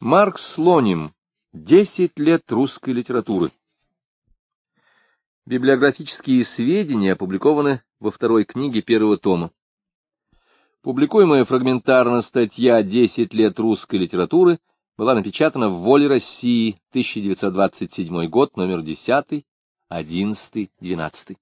Марк Слоним. Десять лет русской литературы. Библиографические сведения опубликованы во второй книге первого тома. Публикуемая фрагментарно статья «Десять лет русской литературы» была напечатана в «Воле России», 1927 год, номер 10, 11, 12.